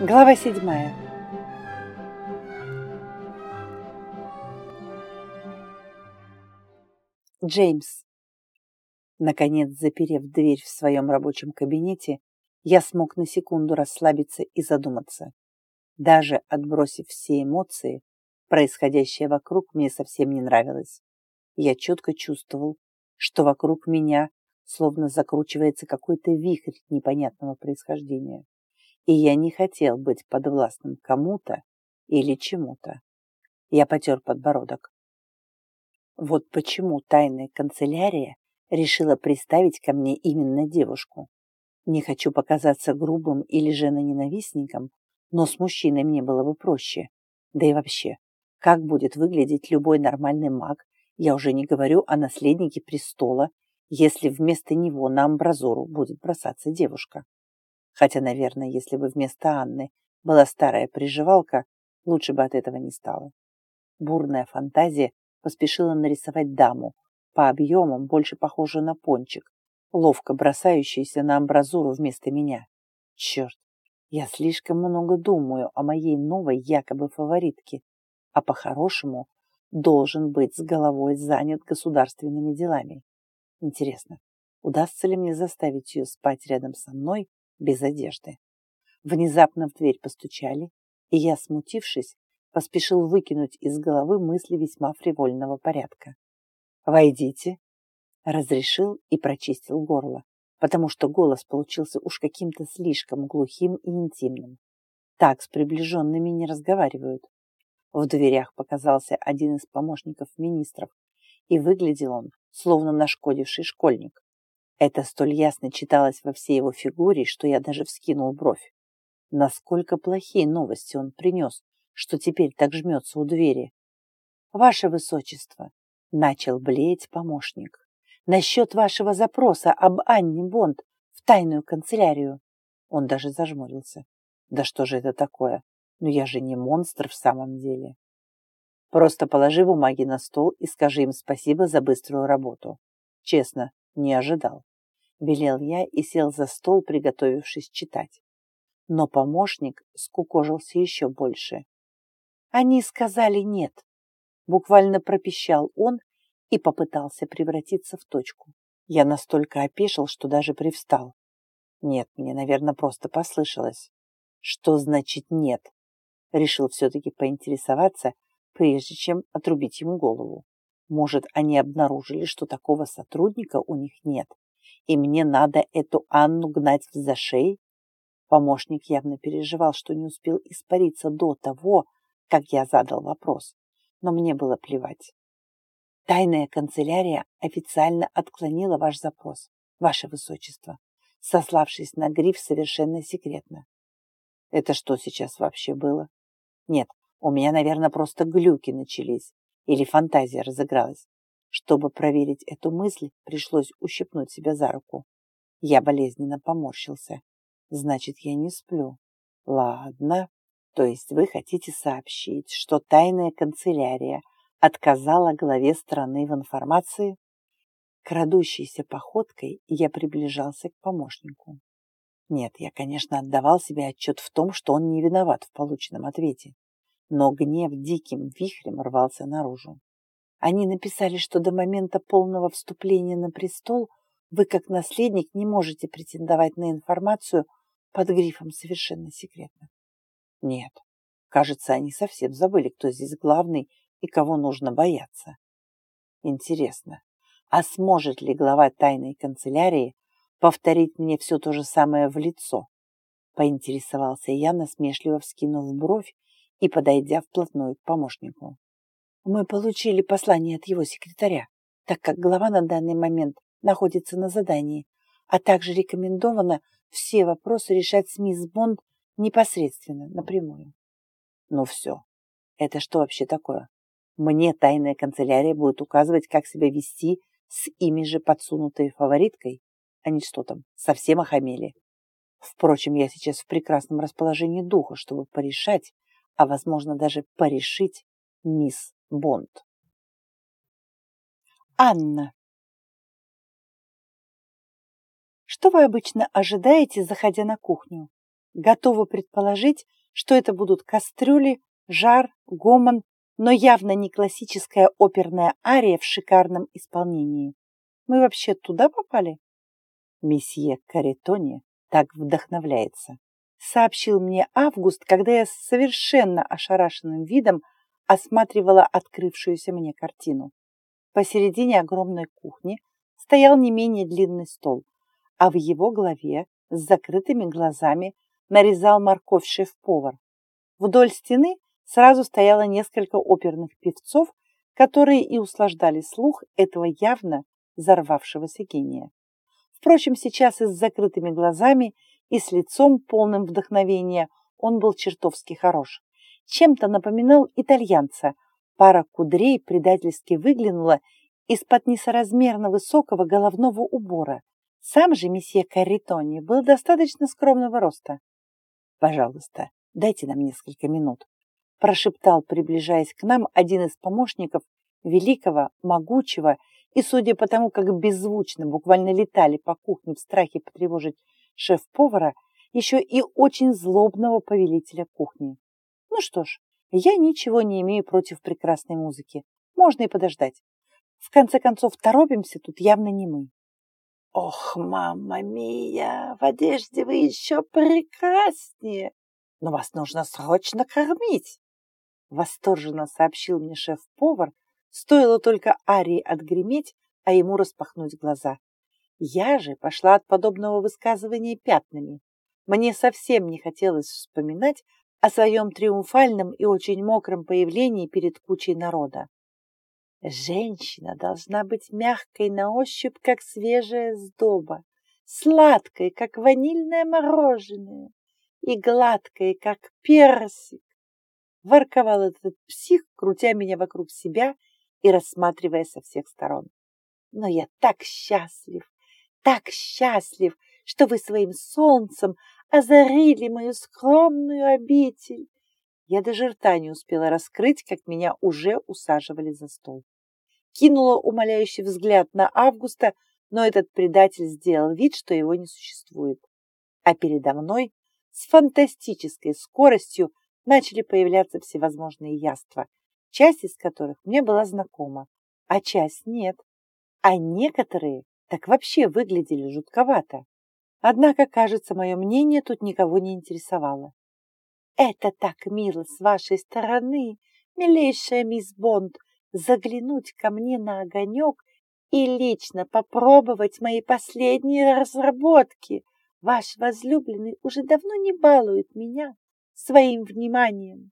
Глава седьмая. Джеймс. Наконец, заперев дверь в своем рабочем кабинете, я смог на секунду расслабиться и задуматься. Даже отбросив все эмоции, происходящее вокруг мне совсем не нравилось. Я четко чувствовал, что вокруг меня словно закручивается какой-то вихрь непонятного происхождения. И я не хотел быть подвластным кому-то или чему-то. Я потер подбородок. Вот почему тайная канцелярия решила приставить ко мне именно девушку. Не хочу показаться грубым или женоненавистником, но с мужчиной мне было бы проще. Да и вообще, как будет выглядеть любой нормальный маг, я уже не говорю о наследнике престола, если вместо него на амбразуру будет бросаться девушка. Хотя, наверное, если бы вместо Анны была старая приживалка, лучше бы от этого не стало. Бурная фантазия поспешила нарисовать даму, по объемам больше похожую на пончик, ловко бросающуюся на амбразуру вместо меня. Черт, я слишком много думаю о моей новой якобы фаворитке, а по-хорошему должен быть с головой занят государственными делами. Интересно, удастся ли мне заставить ее спать рядом со мной без одежды? Внезапно в дверь постучали, и я, смутившись, поспешил выкинуть из головы мысли весьма фривольного порядка. «Войдите!» Разрешил и прочистил горло, потому что голос получился уж каким-то слишком глухим и интимным. Так с приближенными не разговаривают. В дверях показался один из помощников министров, и выглядел он, словно нашкодивший школьник. Это столь ясно читалось во всей его фигуре, что я даже вскинул бровь. Насколько плохие новости он принес, что теперь так жмется у двери. «Ваше Высочество!» — начал блеять помощник. «Насчет вашего запроса об Анне Бонд в тайную канцелярию!» Он даже зажмурился. «Да что же это такое? Ну я же не монстр в самом деле!» Просто положи бумаги на стол и скажи им спасибо за быструю работу. Честно, не ожидал. Велел я и сел за стол, приготовившись читать. Но помощник скукожился еще больше. Они сказали нет. Буквально пропищал он и попытался превратиться в точку. Я настолько опешил, что даже привстал. Нет, мне, наверное, просто послышалось. Что значит нет? Решил все-таки поинтересоваться, прежде чем отрубить ему голову. Может, они обнаружили, что такого сотрудника у них нет, и мне надо эту Анну гнать в зашей? Помощник явно переживал, что не успел испариться до того, как я задал вопрос, но мне было плевать. Тайная канцелярия официально отклонила ваш запрос, ваше высочество, сославшись на гриф совершенно секретно. Это что сейчас вообще было? Нет, у меня, наверное, просто глюки начались или фантазия разыгралась. Чтобы проверить эту мысль, пришлось ущипнуть себя за руку. Я болезненно поморщился. Значит, я не сплю. Ладно. То есть вы хотите сообщить, что тайная канцелярия отказала главе страны в информации? Крадущейся походкой я приближался к помощнику. Нет, я, конечно, отдавал себе отчет в том, что он не виноват в полученном ответе но гнев диким вихрем рвался наружу. Они написали, что до момента полного вступления на престол вы, как наследник, не можете претендовать на информацию под грифом «совершенно секретно». Нет, кажется, они совсем забыли, кто здесь главный и кого нужно бояться. Интересно, а сможет ли глава тайной канцелярии повторить мне все то же самое в лицо? Поинтересовался я, насмешливо вскинув бровь и подойдя вплотную к помощнику. Мы получили послание от его секретаря, так как глава на данный момент находится на задании, а также рекомендовано все вопросы решать с мисс Бонд непосредственно, напрямую. Ну все, это что вообще такое? Мне тайная канцелярия будет указывать, как себя вести с ими же подсунутой фавориткой? Они что там, совсем охамели? Впрочем, я сейчас в прекрасном расположении духа, чтобы порешать, а, возможно, даже порешить мисс Бонд. Анна. Что вы обычно ожидаете, заходя на кухню? Готова предположить, что это будут кастрюли, жар, гомон, но явно не классическая оперная ария в шикарном исполнении. Мы вообще туда попали? Месье Каритони так вдохновляется, сообщил мне Август, когда я с совершенно ошарашенным видом осматривала открывшуюся мне картину. Посередине огромной кухни стоял не менее длинный стол, а в его голове с закрытыми глазами нарезал морковь шеф-повар. Вдоль стены сразу стояло несколько оперных певцов, которые и услаждали слух этого явно взорвавшегося гения. Впрочем, сейчас и с закрытыми глазами, и с лицом полным вдохновения он был чертовски хорош. Чем-то напоминал итальянца. Пара кудрей предательски выглянула из-под несоразмерно высокого головного убора. Сам же месье Карритони был достаточно скромного роста. «Пожалуйста, дайте нам несколько минут», – прошептал, приближаясь к нам, один из помощников великого, могучего и, судя по тому, как беззвучно буквально летали по кухне в страхе потревожить шеф-повара, еще и очень злобного повелителя кухни. Ну что ж, я ничего не имею против прекрасной музыки. Можно и подождать. В конце концов, торопимся тут явно не мы. Ох, мама мия, в одежде вы еще прекраснее, но вас нужно срочно кормить. Восторженно сообщил мне шеф-повар, стоило только Арии отгреметь, а ему распахнуть глаза. Я же пошла от подобного высказывания пятнами. Мне совсем не хотелось вспоминать о своем триумфальном и очень мокром появлении перед кучей народа. Женщина должна быть мягкой на ощупь, как свежая сдоба, сладкой, как ванильное мороженое, и гладкой, как персик. Ворковал этот псих, крутя меня вокруг себя и рассматривая со всех сторон. Но я так счастлив, так счастлив, что вы своим солнцем озарили мою скромную обитель. Я даже рта не успела раскрыть, как меня уже усаживали за стол. Кинула умоляющий взгляд на Августа, но этот предатель сделал вид, что его не существует. А передо мной с фантастической скоростью начали появляться всевозможные яства, часть из которых мне была знакома, а часть нет. А некоторые так вообще выглядели жутковато. Однако, кажется, мое мнение тут никого не интересовало. «Это так мило с вашей стороны, милейшая мисс Бонд, заглянуть ко мне на огонек и лично попробовать мои последние разработки. Ваш возлюбленный уже давно не балует меня своим вниманием.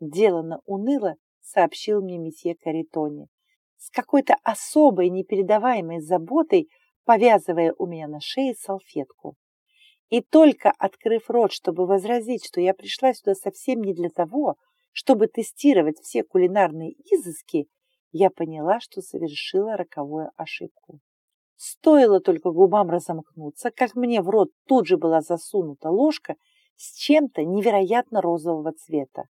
Делано уныло сообщил мне месье Каритони, с какой-то особой непередаваемой заботой повязывая у меня на шее салфетку. И только открыв рот, чтобы возразить, что я пришла сюда совсем не для того, чтобы тестировать все кулинарные изыски, я поняла, что совершила роковую ошибку. Стоило только губам разомкнуться, как мне в рот тут же была засунута ложка с чем-то невероятно розового цвета.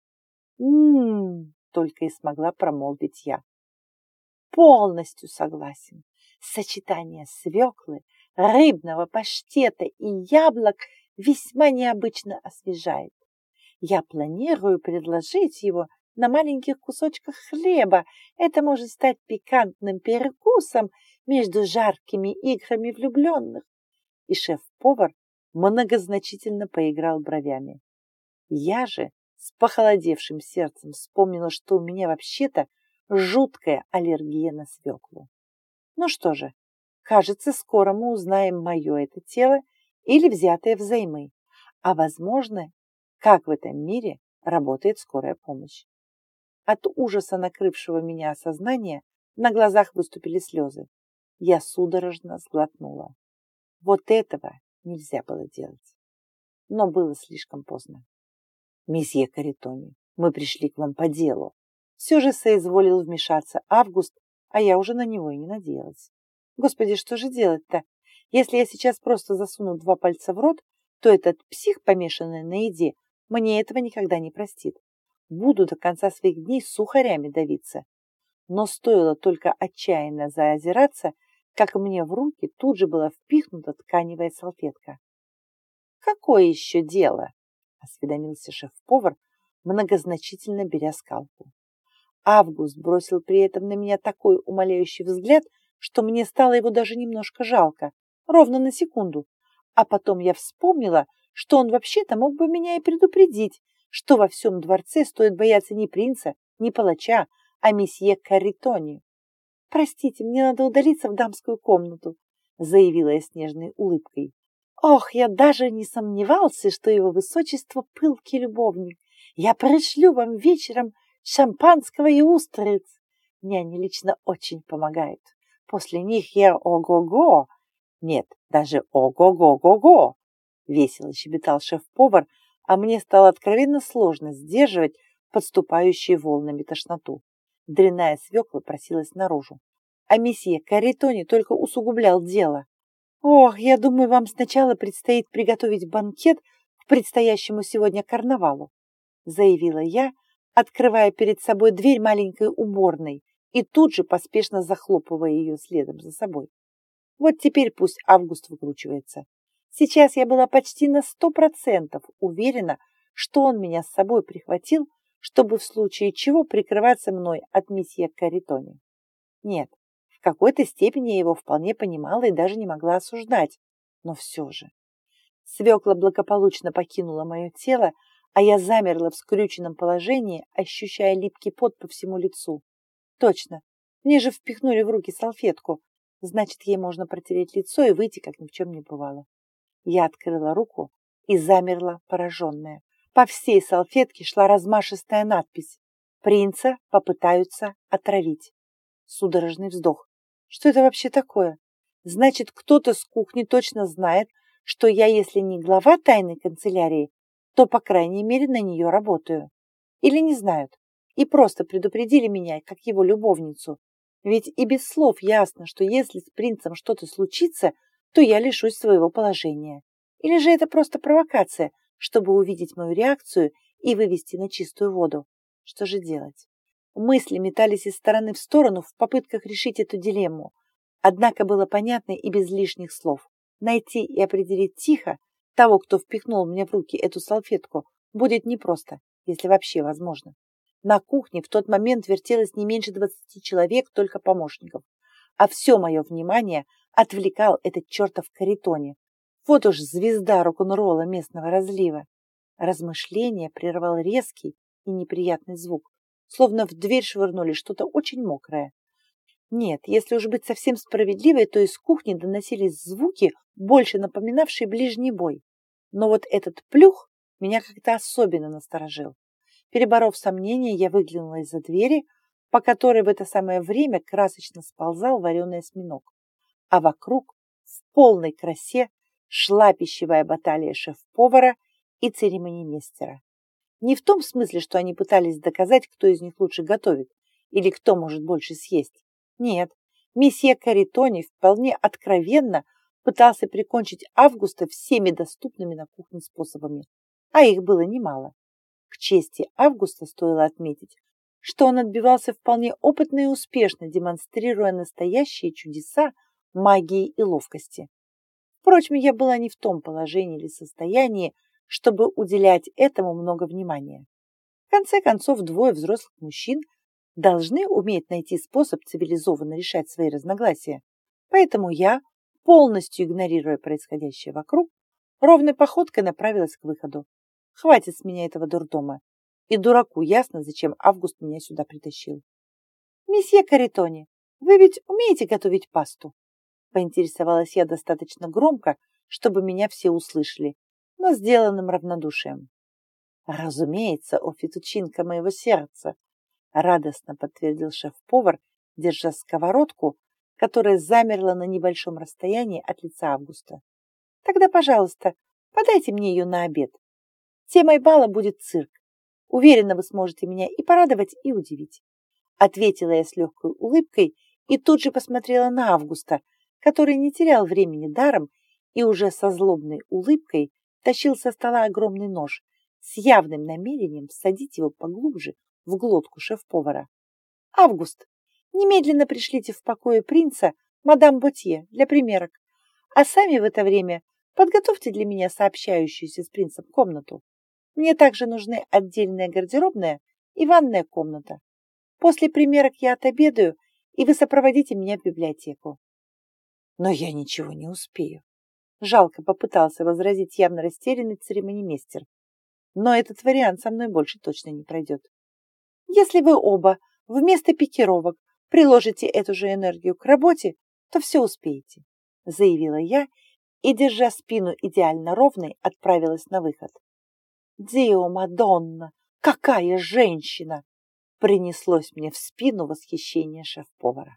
«М-м-м!» только и смогла промолвить я. «Полностью согласен. Сочетание свеклы, рыбного паштета и яблок весьма необычно освежает. Я планирую предложить его на маленьких кусочках хлеба. Это может стать пикантным перекусом между жаркими играми влюбленных. И шеф-повар многозначительно поиграл бровями. Я же с похолодевшим сердцем вспомнила, что у меня вообще-то жуткая аллергия на свеклу. Ну что же, кажется, скоро мы узнаем мое это тело или взятое взаймы, а, возможно, как в этом мире работает скорая помощь. От ужаса накрывшего меня осознания на глазах выступили слезы. Я судорожно сглотнула. Вот этого нельзя было делать. Но было слишком поздно. Месье Каритони, мы пришли к вам по делу. Все же соизволил вмешаться Август, а я уже на него и не надеялась. Господи, что же делать-то? Если я сейчас просто засуну два пальца в рот, то этот псих, помешанный на еде, мне этого никогда не простит. Буду до конца своих дней сухарями давиться. Но стоило только отчаянно заозираться, как мне в руки тут же была впихнута тканевая салфетка. «Какое еще дело?» осведомился шеф-повар, многозначительно беря скалку. Август бросил при этом на меня такой умоляющий взгляд, что мне стало его даже немножко жалко, ровно на секунду. А потом я вспомнила, что он вообще-то мог бы меня и предупредить, что во всем дворце стоит бояться не принца, не палача, а месье Каритони. «Простите, мне надо удалиться в дамскую комнату», заявила я с нежной улыбкой. «Ох, я даже не сомневался, что его высочество пылкий любовник. Я пришлю вам вечером шампанского и устриц. Мне они лично очень помогают. После них я ого-го. Нет, даже ого-го-го-го!» Весело щебетал шеф-повар, а мне стало откровенно сложно сдерживать подступающие волнами тошноту. Дряная свекла просилась наружу. А месье Каритони только усугублял дело. «Ох, я думаю, вам сначала предстоит приготовить банкет к предстоящему сегодня карнавалу», заявила я, открывая перед собой дверь маленькой уборной и тут же поспешно захлопывая ее следом за собой. Вот теперь пусть Август выкручивается. Сейчас я была почти на сто процентов уверена, что он меня с собой прихватил, чтобы в случае чего прикрываться мной от месье Каритони. Нет, в какой-то степени я его вполне понимала и даже не могла осуждать, но все же. Свекла благополучно покинула мое тело, а я замерла в скрюченном положении, ощущая липкий пот по всему лицу. Точно, мне же впихнули в руки салфетку, значит, ей можно протереть лицо и выйти, как ни в чем не бывало. Я открыла руку и замерла, пораженная. По всей салфетке шла размашистая надпись «Принца попытаются отравить». Судорожный вздох. Что это вообще такое? Значит, кто-то с кухни точно знает, что я, если не глава тайной канцелярии, то, по крайней мере, на нее работаю. Или не знают. И просто предупредили меня, как его любовницу. Ведь и без слов ясно, что если с принцем что-то случится, то я лишусь своего положения. Или же это просто провокация, чтобы увидеть мою реакцию и вывести на чистую воду? Что же делать? Мысли метались из стороны в сторону в попытках решить эту дилемму. Однако было понятно и без лишних слов. Найти и определить тихо того, кто впихнул мне в руки эту салфетку, будет непросто, если вообще возможно. На кухне в тот момент вертелось не меньше двадцати человек, только помощников. А все мое внимание отвлекал этот чертов каритоне. Вот уж звезда рок-н-ролла местного разлива. Размышление прервал резкий и неприятный звук, словно в дверь швырнули что-то очень мокрое. Нет, если уж быть совсем справедливой, то из кухни доносились звуки, больше напоминавшие ближний бой. Но вот этот плюх меня как-то особенно насторожил. Переборов сомнения, я выглянула из-за двери, по которой в это самое время красочно сползал вареный осьминог а вокруг в полной красе шла пищевая баталия шеф-повара и церемонимейстера. Не в том смысле, что они пытались доказать, кто из них лучше готовит или кто может больше съесть. Нет, месье Каритони вполне откровенно пытался прикончить Августа всеми доступными на кухне способами, а их было немало. К чести Августа стоило отметить, что он отбивался вполне опытно и успешно, демонстрируя настоящие чудеса магии и ловкости. Впрочем, я была не в том положении или состоянии, чтобы уделять этому много внимания. В конце концов, двое взрослых мужчин должны уметь найти способ цивилизованно решать свои разногласия. Поэтому я, полностью игнорируя происходящее вокруг, ровной походкой направилась к выходу. Хватит с меня этого дурдома. И дураку ясно, зачем Август меня сюда притащил. «Месье Каритони, вы ведь умеете готовить пасту?» Поинтересовалась я достаточно громко, чтобы меня все услышали, но сделанным равнодушием. Разумеется, о фетучинка моего сердца, радостно подтвердил шеф-повар, держа сковородку, которая замерла на небольшом расстоянии от лица Августа. Тогда, пожалуйста, подайте мне ее на обед. Темой бала будет цирк. Уверена, вы сможете меня и порадовать, и удивить. Ответила я с легкой улыбкой и тут же посмотрела на Августа, который не терял времени даром и уже со злобной улыбкой тащил со стола огромный нож с явным намерением всадить его поглубже в глотку шеф-повара. «Август, немедленно пришлите в покое принца мадам Ботье для примерок, а сами в это время подготовьте для меня сообщающуюся с принцем комнату. Мне также нужны отдельная гардеробная и ванная комната. После примерок я отобедаю, и вы сопроводите меня в библиотеку. Но я ничего не успею. Жалко попытался возразить явно растерянный церемонимейстер. Но этот вариант со мной больше точно не пройдет. Если вы оба вместо пикировок приложите эту же энергию к работе, то все успеете, заявила я и, держа спину идеально ровной, отправилась на выход. «Дио Мадонна! Какая женщина!» принеслось мне в спину восхищение шеф-повара.